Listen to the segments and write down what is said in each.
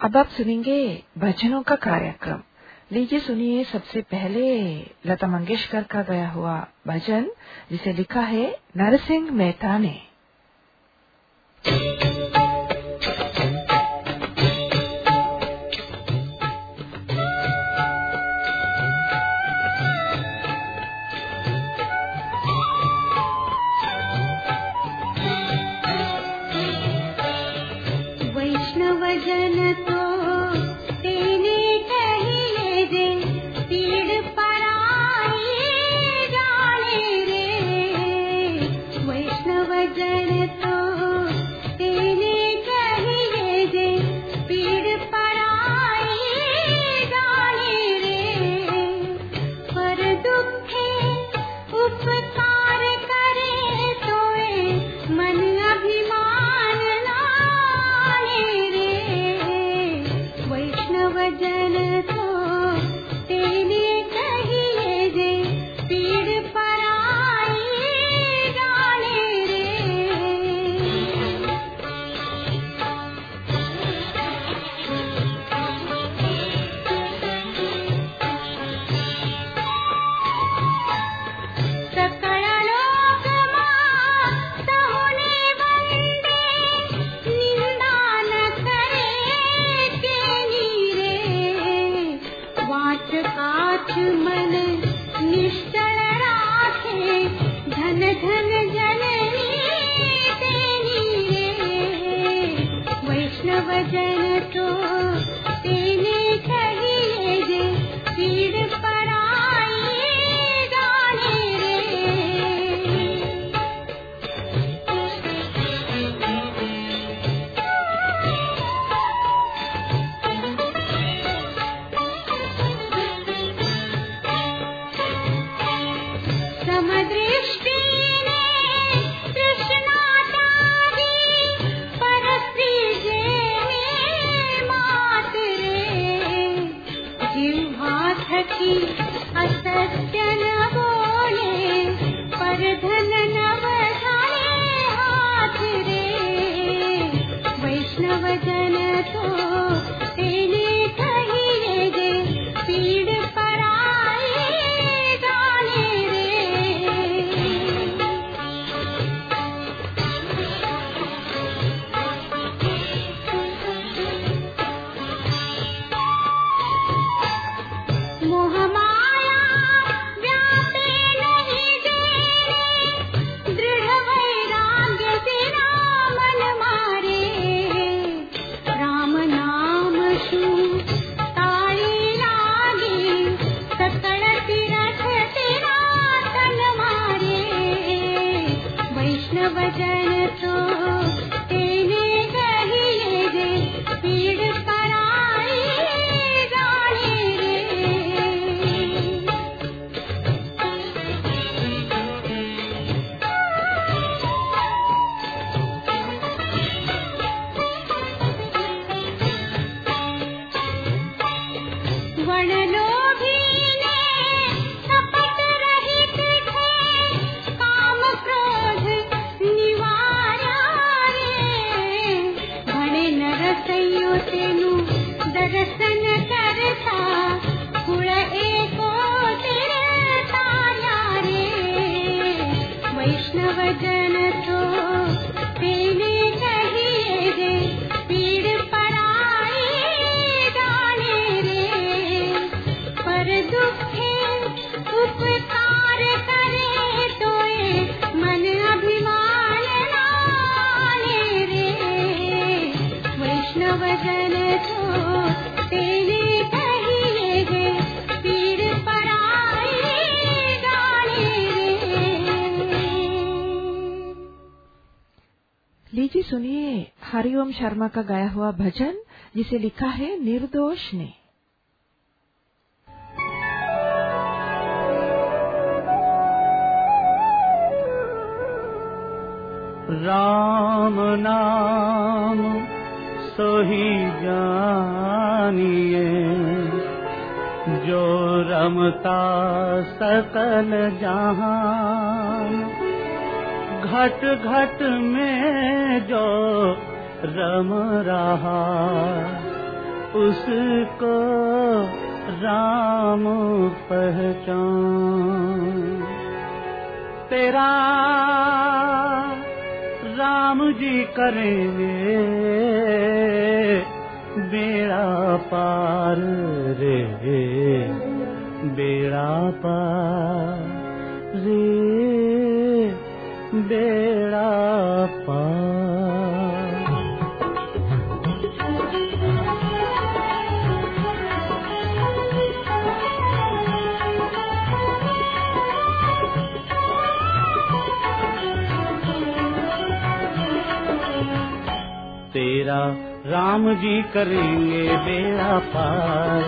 अब आप सुनेंगे भजनों का कार्यक्रम। लीजिए सुनिए सबसे पहले लता मंगेशकर का गया हुआ भजन, जिसे लिखा है नरसिंह मेहता ने। हरिओम शर्मा का गाया हुआ भजन जिसे लिखा है निर्दोष ने राम नाम सोही जानिए जो रमता सकल जहान घट घट में जो रम रहा। उसको राम पहचान। तेरा राम जी करेंगे बेड़ा पार रे। बेड़ा पार रे बेड़ा राम जी करेंगे बेड़ा पार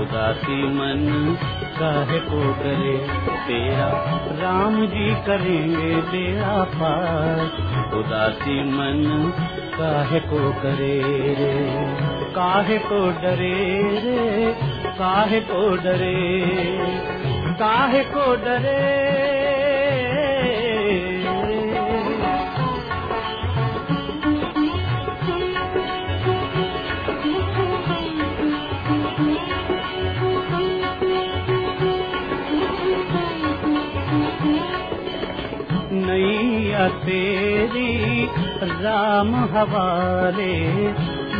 उदासी मन काहे को करे? तेरा। राम जी करेंगे बेड़ा पार उदासी मन काहे को करे रे? काहे को डरे रे? काहे को डरे? काहे को डरे तेरी राम हवाले,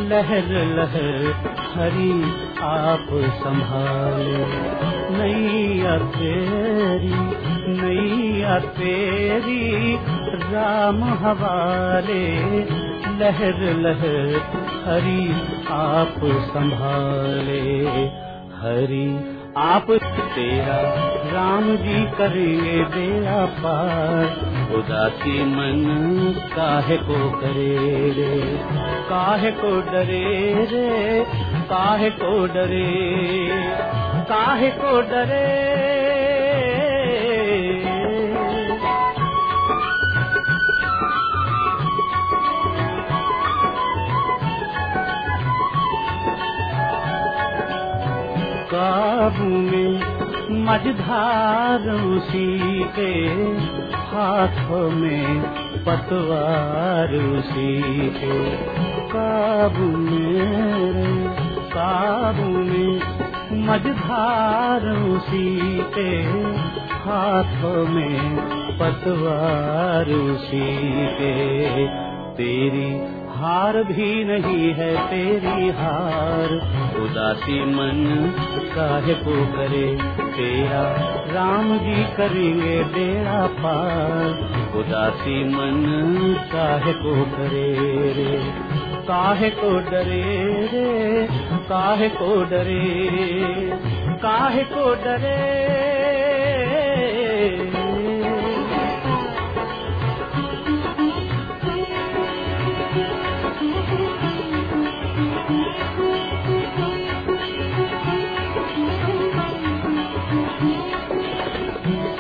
लहर लहर हरी आप संभाले। नैया तेरी नैया तेरी राम हवाले, लहर लहर हरी आप संभाले। हरी आप तेरा राम जी करेंगे बेड़ा पार। उदासी मन काहे को करे रे? काहे को डरे रे? काहे को डरे? काहे को डरे काबू में मझधार उसी के हाथों में, पतवार उसी के काबू में काबू में मझधार उसी के हाथों में, पतवार उसी के। तेरी हार भी नहीं है तेरी हार। उदासी मन काहे को करे? तेरा राम जी करेंगे बेड़ा पार। उदासी मन काहे को करे रे? काहे को डरे रे? काहे को डरे? काहे को डरे?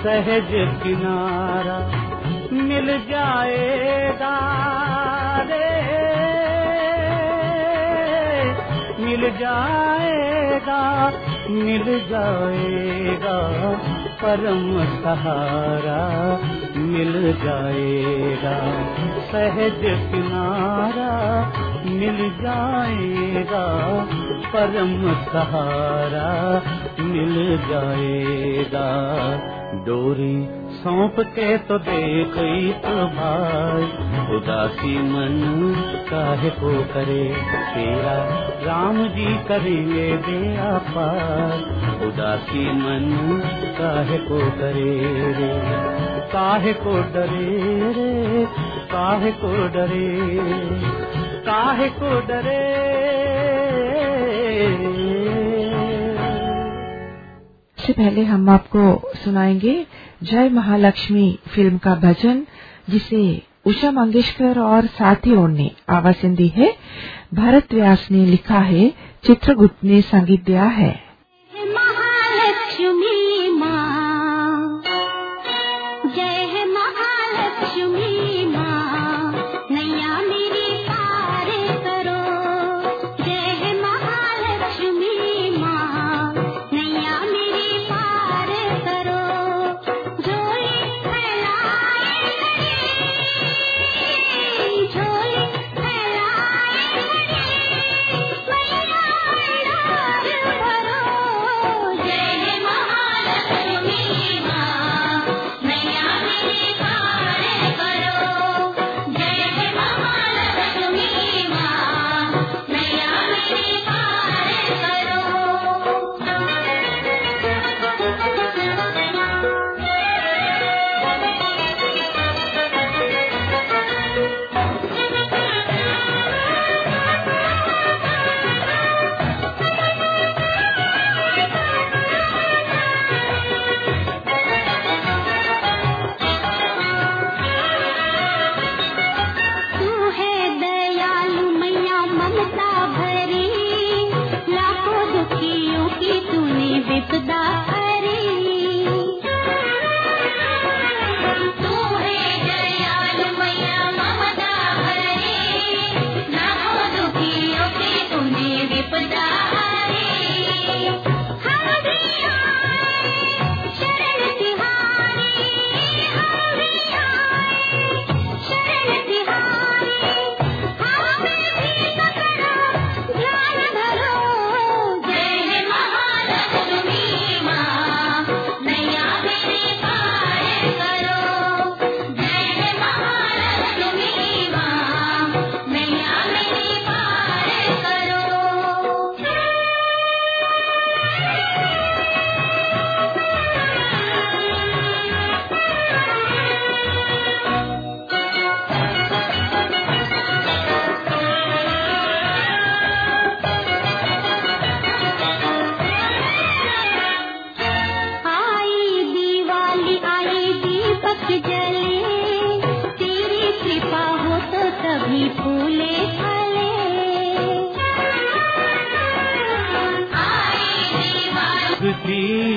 सहज किनारा मिल जाएगा मिल जाएगा मिल जाएगा, परम सहारा मिल जाएगा। सहज किनारा मिल जाएगा, परम सहारा मिल जाएगा। डोरी सौंप के तो देख तो भाई। उदासी मन काहे को करे? तेरा राम जी करेंगे बेड़ा पार। उदासी मन काहे को करे रे? काहे को डरे रे? काहे को डरे? काहे को डरे? इससे पहले हम आपको सुनाएँगे जय महालक्ष्मी फ़िल्म का भजन, जिसे उषा मंगेशकर और साथियों ने आवाज़ दी है। भारत व्यास ने लिखा है, चित्रगुप्त ने संगीत दिया है।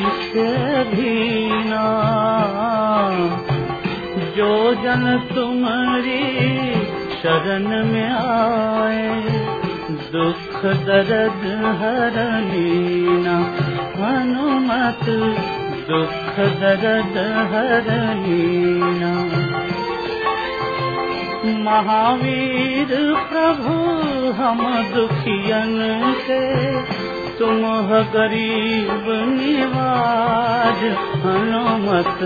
दीप भीना जो जन तुम्हारी शरण में आए, दुख दर्द हरनीना हनुमत, दुख दर्द हरनीना महावीर प्रभु, हम दुखियन के तुम गरीब निवाज, हनुमत।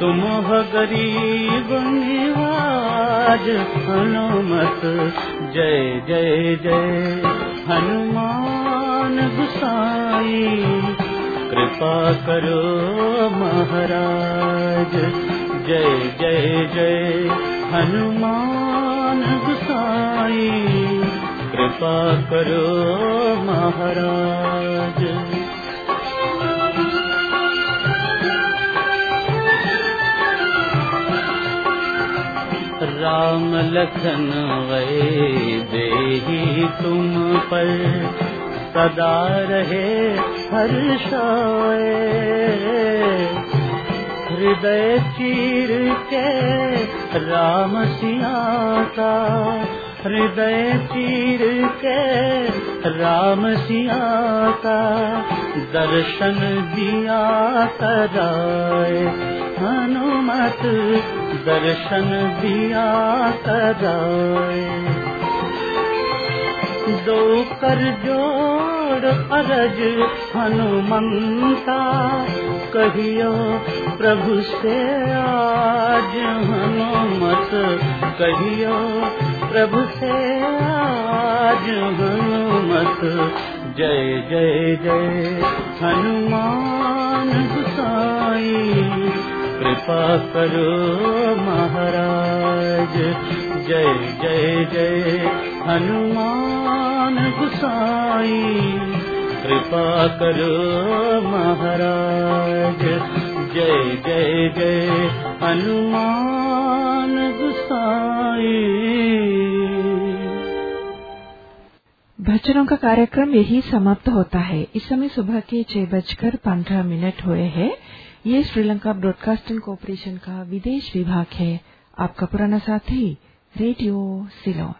तुम गरीब निवाज, हनुमत। जय जय जय। हनुमान गुसाई, कृपा करो महाराज। जय जय जय। हनुमान गुसाई। कृपा करो महाराज। राम लखन वे देही तुम पर, सदा रहे हर्षाए। हृदय चीर के राम सिया का हृदय चीर के राम का दर्शन दिया कराए हनुमत दर्शन दिया कराए दो कर जोड़ अरज हनुमंता कहियो प्रभु से आज हनुमत कहियो प्रभु से आज हनुमत जय जय जय। हनुमान गुसाई कृपा करो महाराज। जय जय जय। हनुमान गुसाई कृपा करो महाराज जय जय जय। हनुमान गुसाई। भजनों का कार्यक्रम यही समाप्त होता है। इस समय सुबह के छह बजकर पंद्रह मिनट हुए हैं। ये श्रीलंका ब्रॉडकास्टिंग कॉरपोरेशन का विदेश विभाग है। आपका पुराना साथी, रेडियो सिलोन।